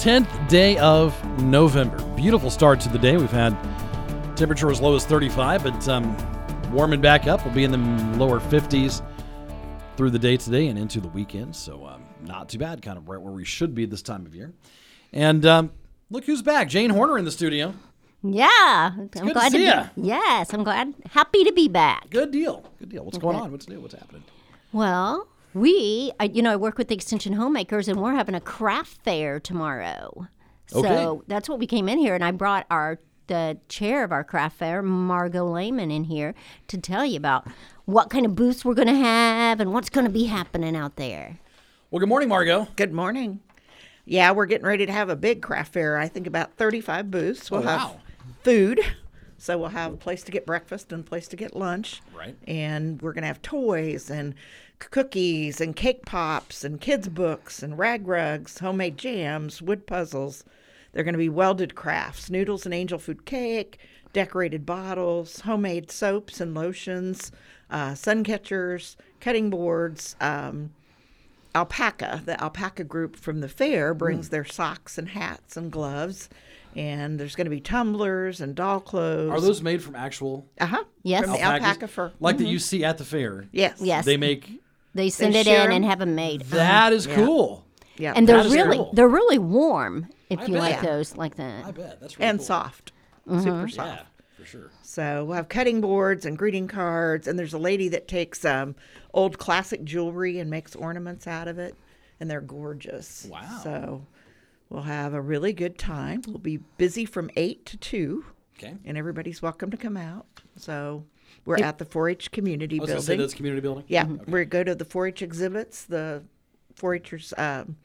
10th day of November. Beautiful start to the day. We've had temperature as low as 35, but um, warming back up. We'll be in the lower 50s through the day today and into the weekend. So um, not too bad, kind of right where we should be this time of year. And um, look who's back. Jane Horner in the studio. Yeah, I'm good to glad see be. ya. Yes, I'm glad. Happy to be back. Good deal. Good deal. What's going on? What's new? What's happening? Well, we, I, you know, I work with the Extension Homemakers, and we're having a craft fair tomorrow. Okay. So that's what we came in here, and I brought our the chair of our craft fair, Margot Lehman, in here to tell you about what kind of booths we're going to have and what's going to be happening out there. Well, good morning, Margot. Good morning. Yeah, we're getting ready to have a big craft fair. I think about 35 booths. We'll Oh, have wow. food. So we'll have a place to get breakfast and a place to get lunch. Right. And we're going to have toys and c- cookies and cake pops and kids' books and rag rugs, homemade jams, wood puzzles. They're going to be welded crafts, noodles and angel food cake, decorated bottles, homemade soaps and lotions, uh, sun catchers, cutting boards, um, alpaca the alpaca group from the fair brings Hmm. their socks and hats and gloves and there's going to be tumblers and doll clothes Are those made from actual uh-huh Yes. from the alpacas? alpaca fur Like that you see at the fair? yes Yes. They make. They send it in in 'em. and have them made. That is cool. yeah and they're really cool. they're really warm if I you bet. like those like that. I bet. That's really and cool. soft super soft Yeah, for sure. so we'll have cutting boards and greeting cards and there's a lady that takes um, old classic jewelry and makes ornaments out of it and they're gorgeous Wow. so we'll have a really good time we'll be busy from 8 to 2 Okay. and everybody's welcome to come out. So we're at the 4-H community I was going to say building. that's community building. yeah, we go to the 4-H exhibits. The 4-Hers, um,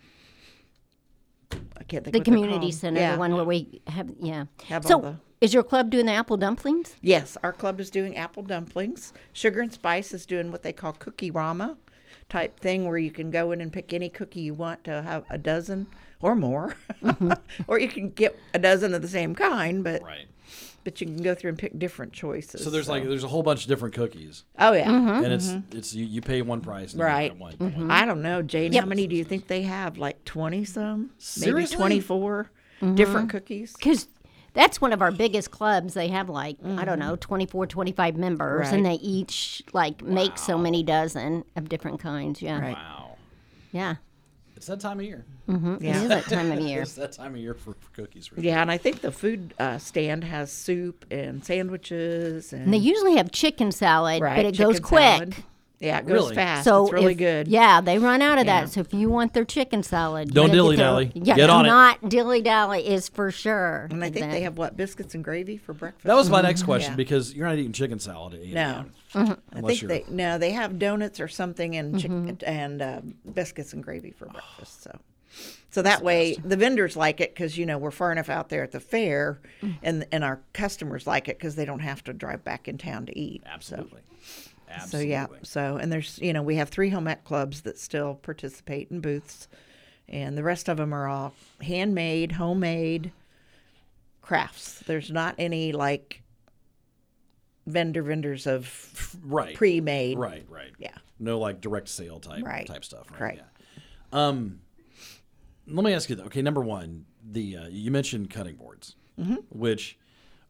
I can't think. Of. The what they're community called. center, Yeah. the one where we have, yeah. Have so, the- is your club doing the apple dumplings? Yes, our club is doing apple dumplings. Sugar and Spice is doing what they call cookie rama type thing, where you can go in and pick any cookie you want to have a dozen or more, Mm-hmm. or you can get a dozen of the same kind, but Right. But you can go through and pick different choices. So there's like there's a whole bunch of different cookies, oh yeah. Mm-hmm. and it's mm-hmm. it's you, you pay one price. and you Right. get one. Mm-hmm. I don't know, Jane. Yep. How many do you think they have? Like twenty some, maybe Seriously? twenty mm-hmm. different cookies. Because that's one of our biggest clubs. They have like, I don't know, 24, 25 members, and they each like make so many dozen of different kinds. Yeah. Right. Wow. Yeah. It's that time of year. It Yeah, is that time of year. It's that time of year for, for cookies. Really. yeah, and I think the food uh, stand has soup and sandwiches and And they usually have chicken salad, right, but it goes quick. salad. Yeah, it goes Really? fast. So it's really if- good. Yeah, they run out of Yeah. that. So if you want their chicken salad, Don't gotta get dilly-dally. their- Yeah, Get on it. not dilly dally is for sure. And I think That- they have what biscuits and gravy for breakfast. That was my next question Yeah. because you're not eating chicken salad at 8 No. a.m. I think you're they no, they have donuts or something and Mm-hmm. chicken and uh, biscuits and gravy for breakfast. So, so that way the vendors like it because you know we're far enough out there at the fair, Mm. and and our customers like it because they don't have to drive back in town to eat. absolutely. So Absolutely. yeah, so and there's you know we have three home ec clubs that still participate in booths, and the rest of them are all handmade, homemade crafts. There's not any like vendor vendors of Right. pre-made. Right. Right. Yeah. No like direct sale type Right. type stuff. Right. Right. Yeah. Um, let me ask you though. Okay, number one, the uh, you mentioned cutting boards, Mm-hmm. which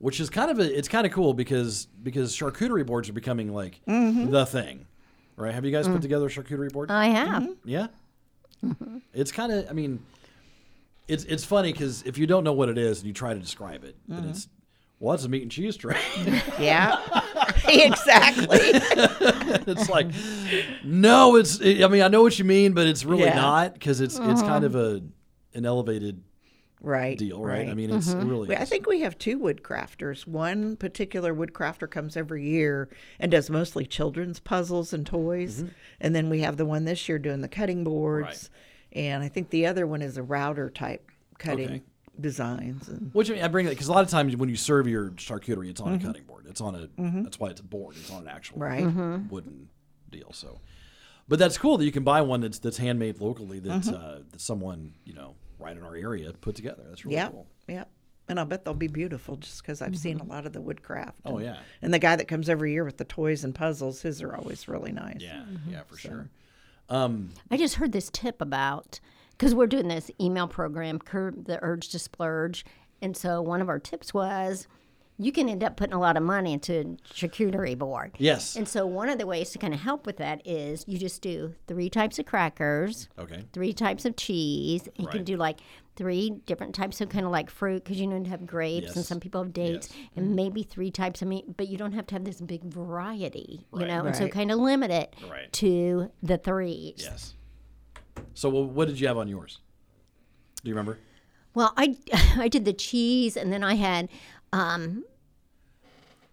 which is kind of a it's kind of cool because because charcuterie boards are becoming like Mm-hmm. the thing, right? Have you guys Mm. put together a charcuterie board? I have. Mm-hmm. yeah. It's kind of I mean, it's it's funny because if you don't know what it is and you try to describe it, then Mm-hmm. it's well, that's a meat and cheese tray. Yeah, exactly. it's like, no, it's. I mean, I know what you mean, but it's really Yeah. not because it's it's kind of a an elevated right. deal, right? I mean, it's it really. We- I think we have two woodcrafters. One particular woodcrafter comes every year and does mostly children's puzzles and toys. Mm-hmm. And then we have the one this year doing the cutting boards. And I think the other one is a router type cutting Okay. designs and Which I, mean, I bring it because a lot of times when you serve your charcuterie, it's on Mm-hmm. a cutting board. It's on a. That's why it's a board. It's on an actual Right. wooden deal. So, but that's cool that you can buy one that's that's handmade locally. That Mm-hmm. uh, that someone you know right in our area put together. That's really yeah, cool. yeah. And I'll bet they'll be beautiful just because I've seen a lot of the woodcraft. Oh, and- yeah. And the guy that comes every year with the toys and puzzles, his are always really nice. Yeah, Mm-hmm. yeah, for sure. I just heard this tip about because we're doing this email program, Curb the Urge to Splurge. And so one of our tips was you can end up putting a lot of money into a charcuterie board. Yes. And so one of the ways to kind of help with that is you just do three types of crackers, Okay. three types of cheese. You can do like three different types of kind of like fruit because you know you have grapes and some people have dates Yes. and maybe three types of meat, but you don't have to have this big variety, you Right. know, and so kind of limit it Right. to the threes. Yes. So, well, what did you have on yours? Do you remember? Well, I I did the cheese, and then I had, um,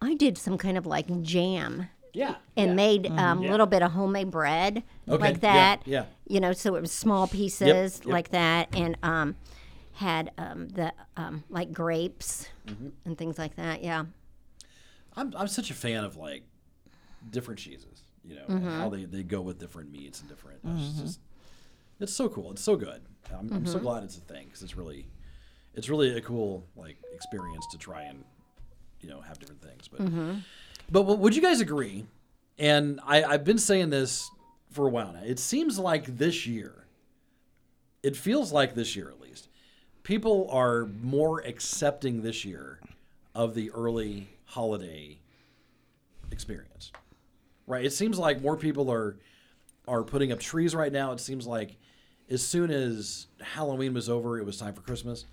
I did some kind of like jam Yeah. and made a um, Yeah. little bit of homemade bread Okay, like that. yeah. You know, so it was small pieces yep. like that, and um, had um, the um, like grapes Mm-hmm. and things like that. Yeah. I'm I'm such a fan of like different cheeses, you know, Mm-hmm. and how they, they go with different meats and different. It's just it's so cool. It's so good. I'm, I'm Mm-hmm. so glad it's a thing because it's really it's really a cool like experience to try and you know have different things. But but would you guys agree? And I've been saying this for a while now. It seems like this year, it feels like this year at least, people are more accepting this year of the early holiday experience. Right? It seems like more people are are putting up trees right now. It seems like as soon as Halloween was over, it was time Mm-hmm.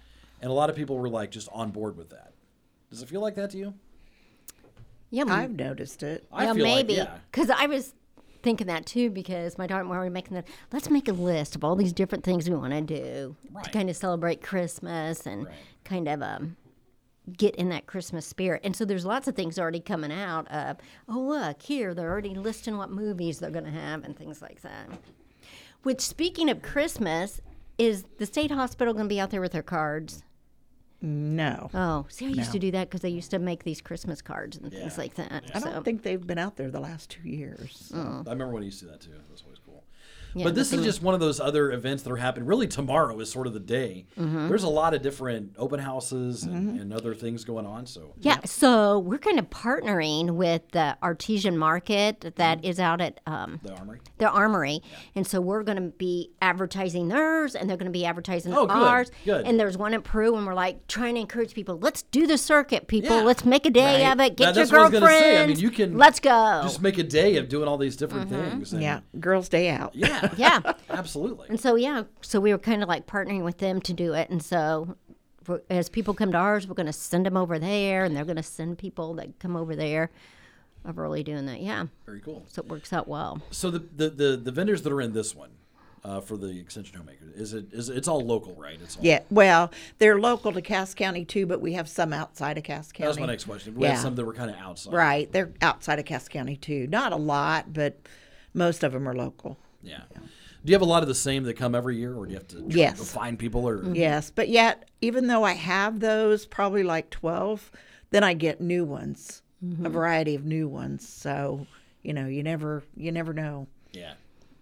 Yeah. m- I've noticed it. I yeah, feel maybe. like yeah. Maybe. Because I was thinking that too, because my daughter and I were making that. Let's make a list of all these different things we want to do Right. to kind of celebrate Christmas and Right. kind of um, get in that Christmas spirit. And so there's lots of things already coming out of, oh, look, here, they're already listing what movies they're going to have and things like that. Which, speaking of Christmas, is the state hospital going to be out there with their cards? No. Oh, see, I used to do that because they used to make these Christmas cards and things like that. I so. don't think they've been out there the last two years. Oh. I remember when he used to do that too. It was always cool. Yeah, but this is just one of those other events that are happening. Really, tomorrow is sort of the day. Mm-hmm. There's a lot of different open houses and, and other things going on. So Yeah, so we're kind of partnering with the artesian market Mm-hmm. that is out at um, the armory. the armory, and so we're going to be advertising theirs, and they're going to be advertising Oh, good, ours. good. And there's one in Peru, and we're like trying to encourage people. Let's do the circuit, people. Yeah. Let's make a day Right. of it. Get That- that's your what I was gonna say. I mean, you can Let's go. Just make a day of doing all these different Mm-hmm. things. and- Yeah, girls' day out. Yeah. Yeah. Absolutely. And so yeah, so we were kind of like partnering with them to do it, and so. for- As people come to ours, we're going to send them over there, and they're going to send people that come over there of really doing that. Yeah. Very cool. So it works out well. So the the, the, the vendors that are in this one uh, for the extension homemaker is it is it- it's all local, right? It's all, Yeah, well, they're local to Cass County too, but we have some outside of Cass County. That was my next question. We had Yeah. some that were kind of outside. Right, they're outside of Cass County too. Not a lot, but most of them are local. Yeah. Do you have a lot of the same that come every year, or do you have to try to Yes. find people? Or mm-hmm. Yes, but yet, even though I have those, probably like 12, then I get new ones, a mm-hmm. variety of new ones. So, you know, you never you never know. yeah,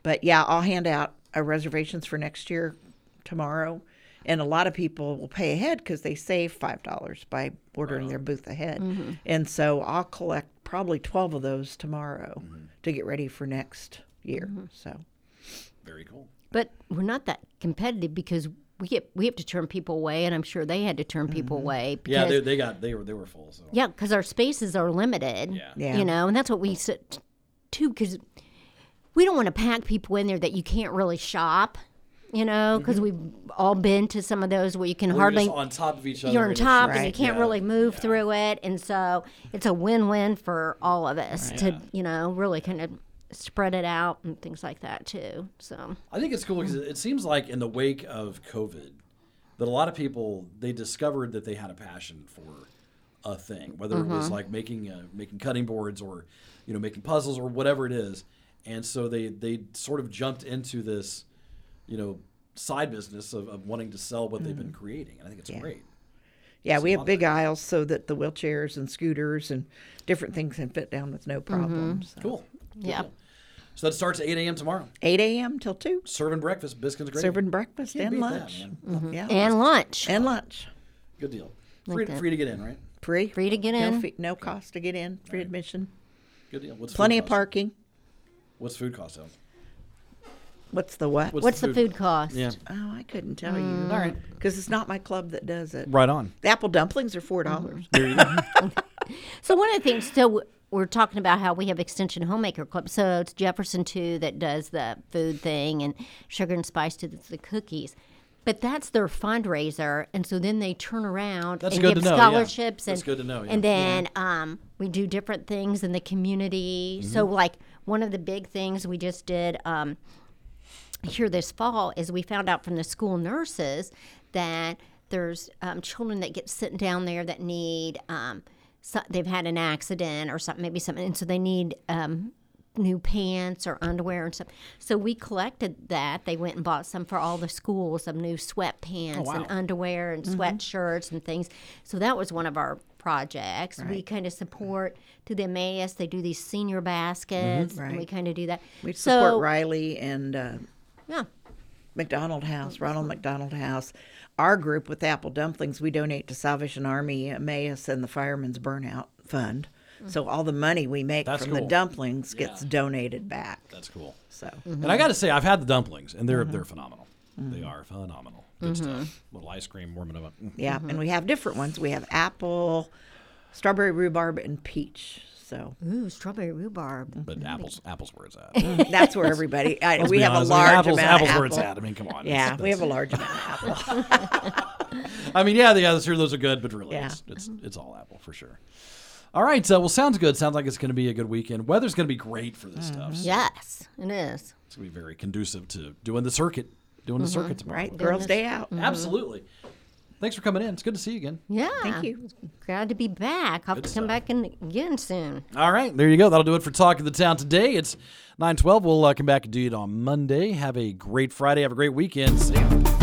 But yeah, I'll hand out uh, reservations for next year tomorrow. And a lot of people will pay ahead because they save five dollars by ordering their booth ahead. Mm-hmm. And so I'll collect probably twelve of those tomorrow to get ready for next year. Mm-hmm. So very cool. But we're not that competitive because we get we have to turn people away, and I'm sure they had to turn people mm-hmm. away. Because, Yeah, they, they got they were they were full. So yeah, because our spaces are limited. Yeah. Yeah. you know, and that's what we said too. Because we don't want to pack people in there that you can't really shop. You know, because mm-hmm. we've all been to some of those where you can We're hardly just on top of each other. you're on top just- and you can't yeah, really move yeah. through it and so it's a win-win for all of us to you know really kind of spread it out and things like that too so I think it's cool because it seems like in the wake of COVID, that a lot of people they discovered that they had a passion for a thing, whether it was like making uh, making cutting boards or you know making puzzles or whatever it is, and so they they sort of jumped into this, you know, side business of, of wanting to sell what they've been creating. And I think it's great. Yeah, we have big other- aisles so that the wheelchairs and scooters and different things can fit down with no mm-hmm. problem. so. Cool. Good Yep. So that starts at 8 a.m. tomorrow. 8 a.m. till 2. Serving breakfast, biscuits, gravy. Serving breakfast and beat that, lunch. man. Mm-hmm. Mm-hmm. Yeah. And lunch. and lunch. Good deal. Free, that. free to get in, right? Free. Free to get no in. Fee, no cost to get in. Free admission. Good deal. What's Plenty food of parking. What's food cost? Al? What's the what? What's the food cost? Yeah. Oh, I couldn't tell you. All right. Because it's not my club that does it. Right on. The apple dumplings are $4. dollars There you go. So one of the things, so we're talking about how we have Extension Homemaker Club. So it's Jefferson too that does the food thing, and Sugar and Spice does the cookies. But that's their fundraiser, and so then they turn around That's and good give to know, yeah. scholarships. That's and, good to know, yeah. And then um, we do different things in the community. So Mm-hmm. like one of the big things we just did. Um, here this fall is we found out from the school nurses that there's um, children that get sitting down there that need um, so, they've had an accident or something maybe something and so they need um, new pants or underwear and stuff. So we collected that. They went and bought some for all the schools some new sweatpants wow. and underwear and sweatshirts and things. So that was one of our projects. We kind of support through the Emmaus they do these senior baskets and we kind of do that. We support so Riley and uh, yeah McDonald House, Ronald McDonald House. Our group with Apple Dumplings, we donate to Salvation Army, Emmaus, and the Firemen's Burnout Fund. Mm. So all the money we make That's from cool. the dumplings gets donated back. That's cool. So And I got to say, I've had the dumplings, and they're mm-hmm. they're phenomenal. Mm-hmm. They are phenomenal. Good mm-hmm. stuff. little ice cream warming them up. Mm. yeah, and we have different ones. We have apple, strawberry rhubarb, and peach. So Ooh, strawberry rhubarb. But apples, apples where it's at. that's where everybody. I, we be have honest, a I mean, large apples, amount apples of where apple. it's at. I mean, come on. Yeah, we have a large amount of apple. I mean, yeah, the others here, those are good, but really, Yeah. it's, it's mm-hmm. it's all apple for sure. All right, uh, well, sounds good. Sounds like it's going to be a good weekend. Weather's going to be great for this stuff. Mm-hmm. so Yes, it is. It's going to be very conducive to doing the circuit, doing the mm-hmm. circuit tomorrow. Right, Girls' Day out. Absolutely. Thanks for coming in. It's good to see you again. Yeah. Thank you. Glad to be back. I'll Good to come stuff. back in again soon. All right, there you go. That'll do it for Talk of the Town today. It's 912. We'll uh, come back and do it on Monday. Have a great Friday. Have a great weekend. See ya.